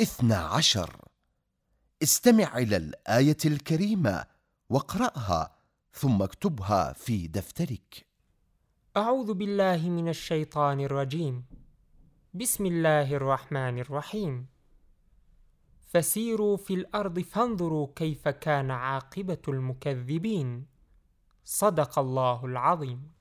اثنى عشر. استمع إلى الآية الكريمة واقرأها ثم اكتبها في دفترك. أعوذ بالله من الشيطان الرجيم. بسم الله الرحمن الرحيم. فسيروا في الأرض فانظروا كيف كان عاقبة المكذبين. صدق الله العظيم.